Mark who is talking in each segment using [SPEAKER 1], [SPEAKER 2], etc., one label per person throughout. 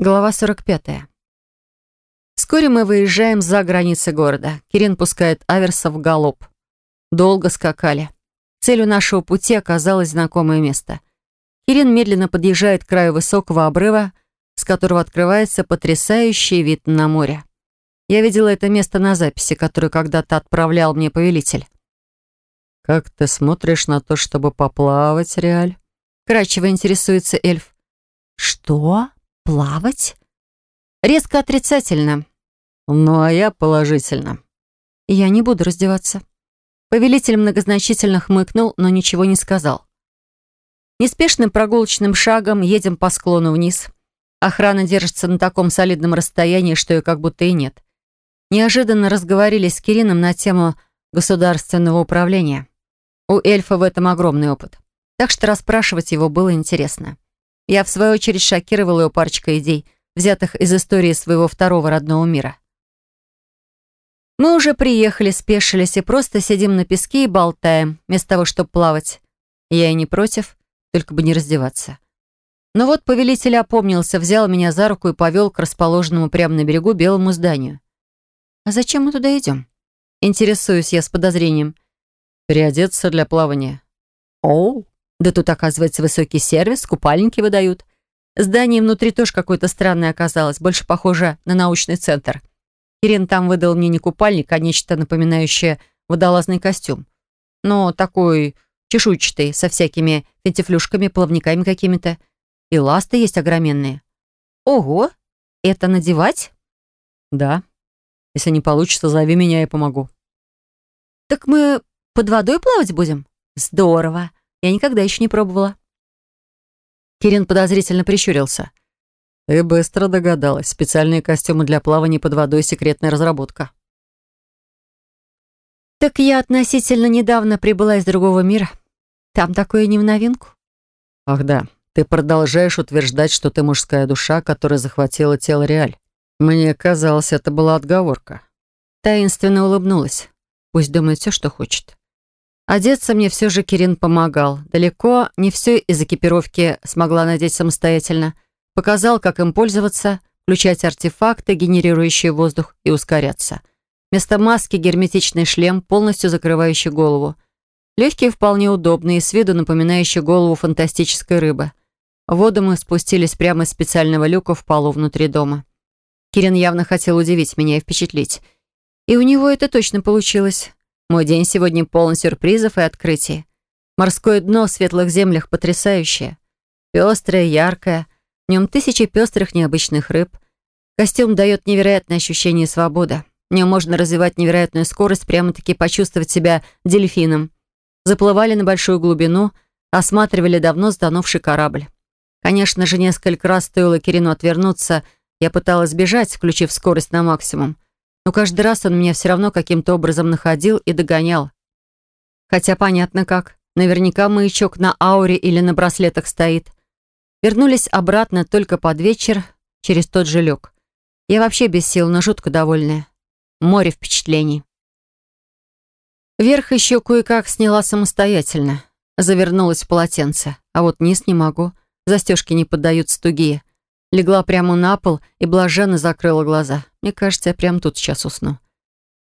[SPEAKER 1] Глава 45. Вскоре мы выезжаем за границы города. Кирин пускает Аверса в галоп. Долго скакали. Целью нашего пути оказалось знакомое место. Кирин медленно подъезжает к краю высокого обрыва, с которого открывается потрясающий вид на море. Я видела это место на записи, которую когда-то отправлял мне повелитель.
[SPEAKER 2] «Как ты смотришь на то, чтобы поплавать, Реаль?»
[SPEAKER 1] Кратчево интересуется эльф. «Что?» Плавать? Резко отрицательно.
[SPEAKER 2] Ну, а я положительно.
[SPEAKER 1] Я не буду раздеваться. Повелитель многозначительно хмыкнул, но ничего не сказал. Неспешным прогулочным шагом едем по склону вниз. Охрана держится на таком солидном расстоянии, что ее как будто и нет. Неожиданно разговорились с Кирином на тему государственного управления. У эльфа в этом огромный опыт. Так что расспрашивать его было интересно. Я, в свою очередь, шокировала его парочкой идей, взятых из истории своего второго родного мира. Мы уже приехали, спешились и просто сидим на песке и болтаем, вместо того, чтобы плавать. Я и не против, только бы не раздеваться. Но вот повелитель опомнился, взял меня за руку и повел к расположенному прямо на берегу белому зданию. «А зачем мы туда идем?» Интересуюсь я с подозрением.
[SPEAKER 2] «Переодеться для плавания».
[SPEAKER 1] «Оу!» Да тут, оказывается, высокий сервис, купальники выдают. Здание внутри тоже какое-то странное оказалось, больше похоже на научный центр. Кирин там выдал мне не купальник, а нечто напоминающее водолазный костюм. Но такой чешуйчатый, со всякими фентифлюшками, плавниками какими-то. И ласты есть огроменные. Ого! Это надевать?
[SPEAKER 2] Да. Если не получится, зови меня, я помогу.
[SPEAKER 1] Так мы под водой плавать будем? Здорово. Я никогда еще не пробовала. Кирин подозрительно прищурился.
[SPEAKER 2] Ты быстро догадалась. Специальные костюмы для плавания под водой — секретная разработка.
[SPEAKER 1] Так я относительно недавно прибыла из другого мира. Там такое не в новинку.
[SPEAKER 2] Ах да, ты продолжаешь утверждать, что ты мужская душа, которая захватила тело Реаль. Мне казалось, это была отговорка.
[SPEAKER 1] Таинственно улыбнулась. Пусть думает все, что хочет. Одеться мне все же Кирин помогал. Далеко не все из экипировки смогла надеть самостоятельно. Показал, как им пользоваться, включать артефакты, генерирующие воздух, и ускоряться. Вместо маски герметичный шлем, полностью закрывающий голову. Легкие вполне удобные, с виду напоминающие голову фантастической рыбы. В воду мы спустились прямо из специального люка в полу внутри дома. Кирин явно хотел удивить меня и впечатлить. И у него это точно получилось. Мой день сегодня полон сюрпризов и открытий. Морское дно в светлых землях потрясающее. Пестрое, яркое, в нем тысячи пестрых необычных рыб. Костюм дает невероятное ощущение свободы. В нем можно развивать невероятную скорость, прямо-таки почувствовать себя дельфином. Заплывали на большую глубину, осматривали давно сданувший корабль. Конечно же, несколько раз стоило Кирину отвернуться, я пыталась бежать, включив скорость на максимум но каждый раз он меня все равно каким-то образом находил и догонял. Хотя понятно как. Наверняка маячок на ауре или на браслетах стоит. Вернулись обратно только под вечер, через тот же люк. Я вообще без сил, но жутко довольная. Море впечатлений. Верх еще кое-как сняла самостоятельно. Завернулась в полотенце. А вот низ не могу. Застежки не поддаются тугие. Легла прямо на пол и блаженно закрыла глаза. Мне кажется, я прямо тут сейчас усну.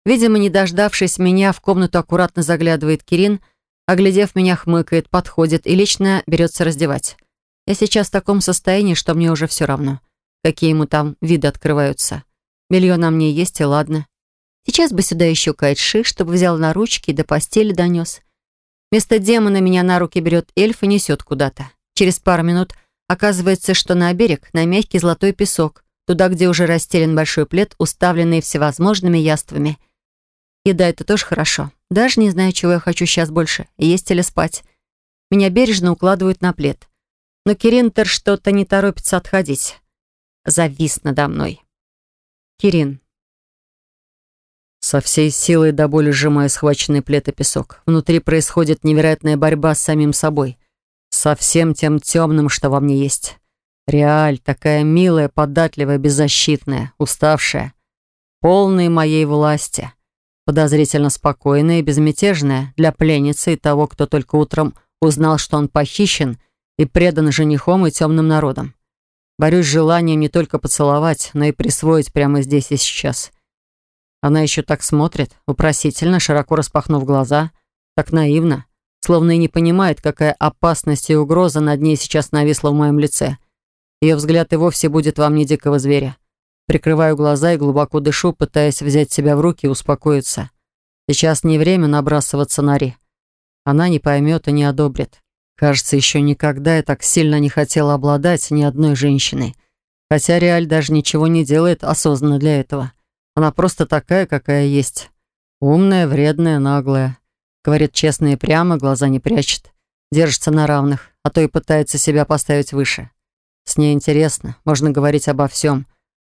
[SPEAKER 1] Видимо, не дождавшись меня, в комнату аккуратно заглядывает Кирин, оглядев меня, хмыкает, подходит и лично берется раздевать. Я сейчас в таком состоянии, что мне уже все равно, какие ему там виды открываются. Белье на мне есть, и ладно. Сейчас бы сюда еще Кайтши, чтобы взял на ручки и до постели донес. Вместо демона меня на руки берет эльф и несет куда-то. Через пару минут Оказывается, что на берег, на мягкий золотой песок, туда, где уже расстелен большой плед, уставленный всевозможными яствами. Еда — это тоже хорошо. Даже не знаю, чего я хочу сейчас больше, есть или спать. Меня бережно укладывают на плед. Но Киринтер что-то не торопится отходить. Завис надо мной. Кирин.
[SPEAKER 2] Со всей силой до боли сжимаю схваченный плед и песок. Внутри происходит невероятная борьба с самим собой со всем тем темным, что во мне есть. Реаль, такая милая, податливая, беззащитная, уставшая, полная моей власти, подозрительно спокойная и безмятежная для пленницы и того, кто только утром узнал, что он похищен и предан женихом и темным народом. Борюсь с желанием не только поцеловать, но и присвоить прямо здесь и сейчас. Она еще так смотрит, вопросительно, широко распахнув глаза, так наивно, словно и не понимает, какая опасность и угроза над ней сейчас нависла в моем лице. Ее взгляд и вовсе будет во мне дикого зверя. Прикрываю глаза и глубоко дышу, пытаясь взять себя в руки и успокоиться. Сейчас не время набрасываться на Ри. Она не поймет и не одобрит. Кажется, еще никогда я так сильно не хотела обладать ни одной женщиной. Хотя Реаль даже ничего не делает осознанно для этого. Она просто такая, какая есть. Умная, вредная, наглая. Говорит честно и прямо, глаза не прячет. Держится на равных, а то и пытается себя поставить выше. С ней интересно, можно говорить обо всем.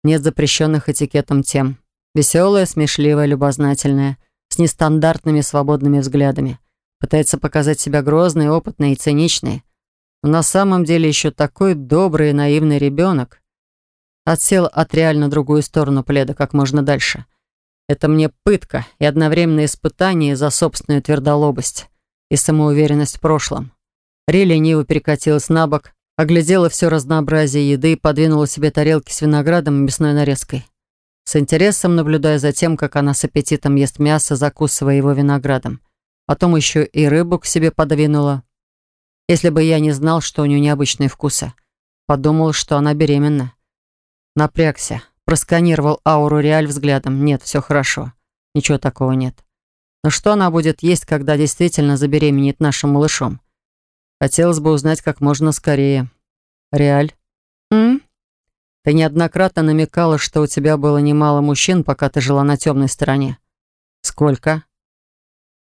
[SPEAKER 2] Нет запрещенных этикетом тем. Веселая, смешливая, любознательная, с нестандартными свободными взглядами. Пытается показать себя грозной, опытной и циничной. Но на самом деле еще такой добрый и наивный ребенок. Отсел от реально другую сторону пледа как можно дальше. Это мне пытка и одновременно испытание за собственную твердолобость и самоуверенность в прошлом. Ри лениво перекатилась на бок, оглядела все разнообразие еды и подвинула себе тарелки с виноградом и мясной нарезкой. С интересом наблюдая за тем, как она с аппетитом ест мясо, закусывая его виноградом. Потом еще и рыбу к себе подвинула. Если бы я не знал, что у нее необычные вкусы. Подумал, что она беременна. Напрягся. Просканировал ауру Реаль взглядом. Нет, все хорошо. Ничего такого нет. Но что она будет есть, когда действительно забеременеет нашим малышом? Хотелось бы узнать как можно скорее. Реаль? М? Ты неоднократно намекала, что у тебя было немало мужчин, пока ты жила на темной стороне. Сколько?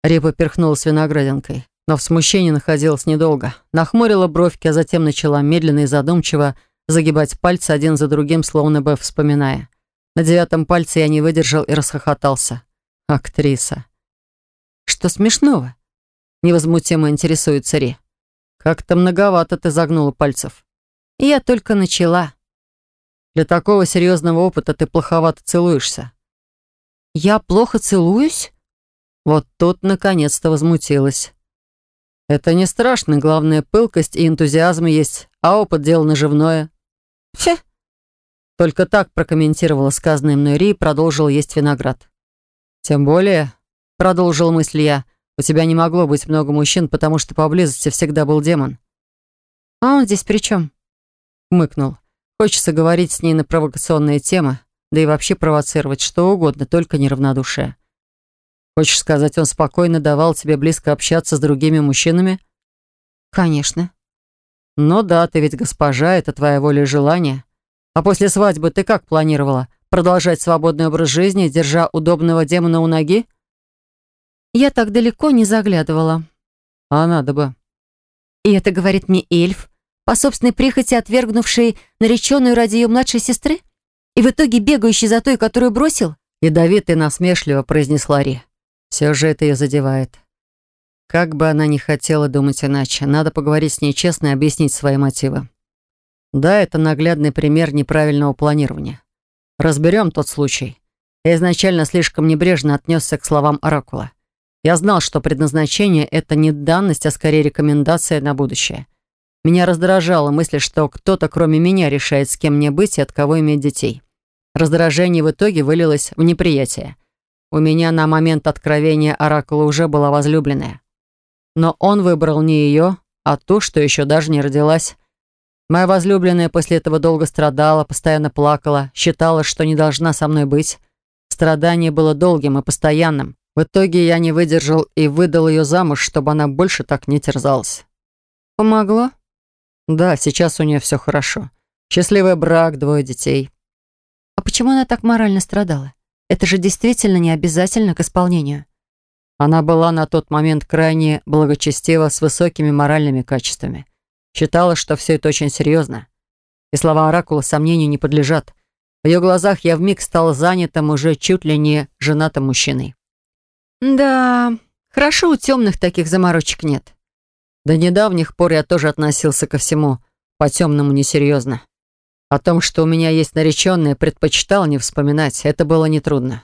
[SPEAKER 2] Репа перхнулась виноградинкой, но в смущении находилась недолго. Нахмурила бровки, а затем начала медленно и задумчиво загибать пальцы один за другим, словно бы вспоминая. На девятом пальце я не выдержал и расхохотался. Актриса. «Что смешного?» Невозмутимо интересуется Ри. «Как-то многовато ты загнула пальцев». «Я только начала». «Для такого серьезного опыта ты плоховато целуешься». «Я плохо целуюсь?» Вот тут наконец-то возмутилась. Это не страшно, главное, пылкость и энтузиазм есть, а опыт дело наживное. Фе. Только так прокомментировала сказанное мной Ри и продолжил есть виноград. Тем более, продолжил мысль я, у тебя не могло быть много мужчин, потому что поблизости всегда был демон. А он здесь при чем? Мыкнул. Хочется говорить с ней на провокационные темы, да и вообще провоцировать что угодно, только неравнодушие. Хочешь сказать, он спокойно давал тебе близко общаться с другими мужчинами? Конечно. Ну да, ты ведь госпожа, это твоя воля и желание. А после свадьбы ты как планировала? Продолжать свободный образ жизни, держа удобного демона у ноги? Я так далеко не заглядывала. А надо бы. И это говорит мне эльф, по собственной прихоти отвергнувший нареченную ради ее младшей сестры? И в итоге бегающий за той, которую бросил? Ядовито и насмешливо произнесла Ри. Все же это ее задевает. Как бы она ни хотела думать иначе, надо поговорить с ней честно и объяснить свои мотивы. Да, это наглядный пример неправильного планирования. Разберем тот случай. Я изначально слишком небрежно отнесся к словам Оракула. Я знал, что предназначение — это не данность, а скорее рекомендация на будущее. Меня раздражала мысль, что кто-то кроме меня решает, с кем мне быть и от кого иметь детей. Раздражение в итоге вылилось в неприятие. У меня на момент откровения Оракула уже была возлюбленная. Но он выбрал не ее, а ту, что еще даже не родилась. Моя возлюбленная после этого долго страдала, постоянно плакала, считала, что не должна со мной быть. Страдание было долгим и постоянным. В итоге я не выдержал и выдал ее замуж, чтобы она больше так не терзалась. Помогло? Да, сейчас у нее все хорошо. Счастливый брак, двое детей. А почему она так морально страдала? Это же действительно не обязательно к исполнению. Она была на тот момент крайне благочестива, с высокими моральными качествами. Считала, что все это очень серьезно. И слова Оракула сомнению не подлежат. В ее глазах я вмиг стал занятым уже чуть ли не женатым мужчиной. Да, хорошо у темных таких заморочек нет. До недавних пор я тоже относился ко всему по-темному несерьезно. О том, что у меня есть нареченная, предпочитал не вспоминать. Это было нетрудно.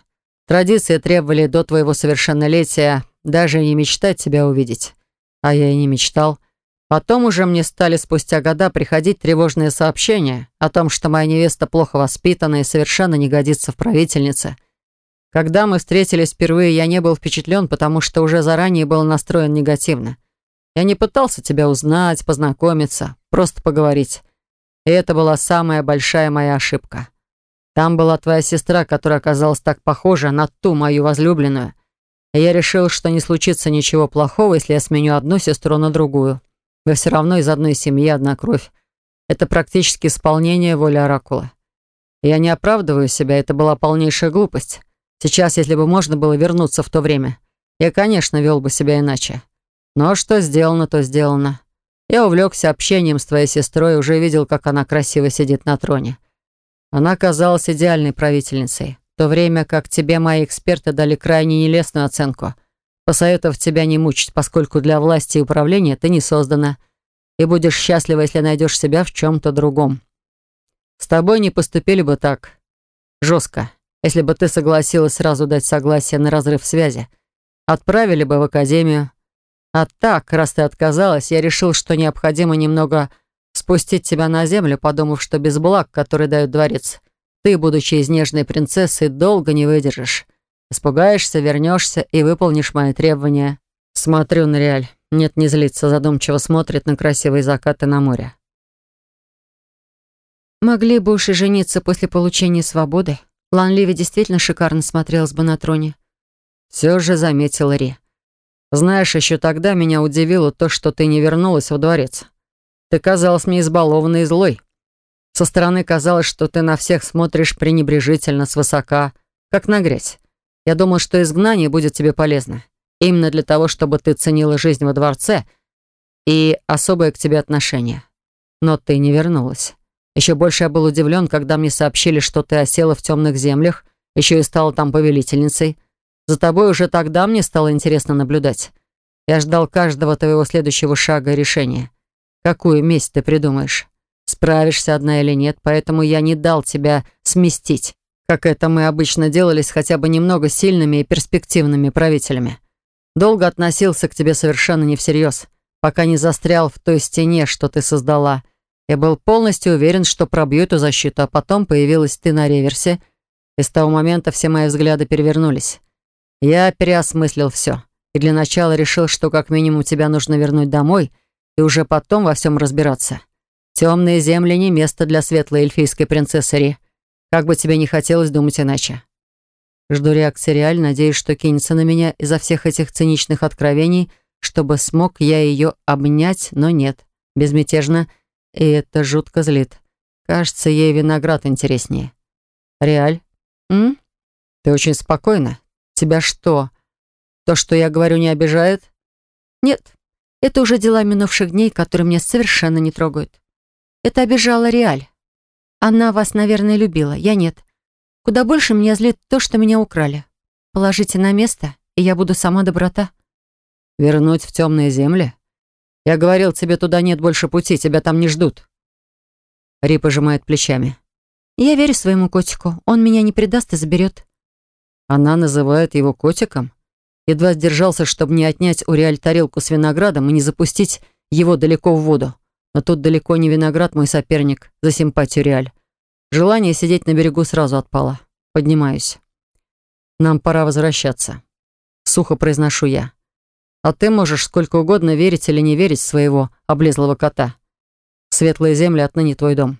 [SPEAKER 2] Традиции требовали до твоего совершеннолетия даже не мечтать тебя увидеть. А я и не мечтал. Потом уже мне стали спустя года приходить тревожные сообщения о том, что моя невеста плохо воспитана и совершенно не годится в правительнице. Когда мы встретились впервые, я не был впечатлен, потому что уже заранее был настроен негативно. Я не пытался тебя узнать, познакомиться, просто поговорить. И это была самая большая моя ошибка. Там была твоя сестра, которая оказалась так похожа на ту мою возлюбленную. И я решил, что не случится ничего плохого, если я сменю одну сестру на другую. Вы все равно из одной семьи, одна кровь. Это практически исполнение воли Оракула. Я не оправдываю себя, это была полнейшая глупость. Сейчас, если бы можно было вернуться в то время, я, конечно, вел бы себя иначе. Но что сделано, то сделано. Я увлекся общением с твоей сестрой и уже видел, как она красиво сидит на троне. Она казалась идеальной правительницей, в то время как тебе мои эксперты дали крайне нелестную оценку — посоветовав тебя не мучить, поскольку для власти и управления ты не создана, и будешь счастлива, если найдешь себя в чем-то другом. С тобой не поступили бы так жестко, если бы ты согласилась сразу дать согласие на разрыв связи. Отправили бы в академию. А так, раз ты отказалась, я решил, что необходимо немного спустить тебя на землю, подумав, что без благ, которые дает дворец, ты, будучи из нежной принцессы, долго не выдержишь. Испугаешься, вернешься и выполнишь мои требования. Смотрю на Реаль. Нет, не злится, задумчиво смотрит на красивые закаты на море.
[SPEAKER 1] Могли бы уж и жениться после получения свободы. Лан Ливи действительно шикарно смотрелась бы на троне.
[SPEAKER 2] Все же заметила Ри. Знаешь, еще тогда меня удивило то, что ты не вернулась во дворец. Ты казалась мне избалованной и злой. Со стороны казалось, что ты на всех смотришь пренебрежительно, свысока, как на грязь. Я думал, что изгнание будет тебе полезно. Именно для того, чтобы ты ценила жизнь во дворце и особое к тебе отношение. Но ты не вернулась. Еще больше я был удивлен, когда мне сообщили, что ты осела в темных землях, еще и стала там повелительницей. За тобой уже тогда мне стало интересно наблюдать. Я ждал каждого твоего следующего шага и решения. Какую месть ты придумаешь? Справишься одна или нет, поэтому я не дал тебя сместить как это мы обычно делали с хотя бы немного сильными и перспективными правителями. Долго относился к тебе совершенно не всерьез, пока не застрял в той стене, что ты создала. Я был полностью уверен, что пробью эту защиту, а потом появилась ты на реверсе, и с того момента все мои взгляды перевернулись. Я переосмыслил все, и для начала решил, что как минимум тебя нужно вернуть домой, и уже потом во всем разбираться. Темные земли не место для светлой эльфийской принцессы Ри. Как бы тебе не хотелось думать иначе. Жду реакции реально, надеюсь, что кинется на меня из-за всех этих циничных откровений, чтобы смог я ее обнять, но нет. Безмятежно, и это жутко злит. Кажется, ей виноград интереснее. Реаль? М? Ты очень спокойна. Тебя что? То, что я говорю, не обижает?
[SPEAKER 1] Нет. Это уже дела минувших дней, которые меня совершенно не трогают. Это обижала Реаль. Она вас, наверное, любила, я нет. Куда больше меня злит то, что меня украли. Положите на место, и я буду сама доброта.
[SPEAKER 2] Вернуть в темные земли? Я говорил, тебе туда нет больше пути, тебя там не ждут. Ри пожимает плечами.
[SPEAKER 1] Я верю своему котику. Он меня не предаст и заберет.
[SPEAKER 2] Она называет его котиком? Едва сдержался, чтобы не отнять у Реаль тарелку с виноградом и не запустить его далеко в воду. Но тут далеко не виноград мой соперник за симпатию Реаль. Желание сидеть на берегу сразу отпало. Поднимаюсь. Нам пора возвращаться. Сухо произношу я. А ты можешь сколько угодно верить или не верить своего облезлого кота. Светлые земли отныне твой дом.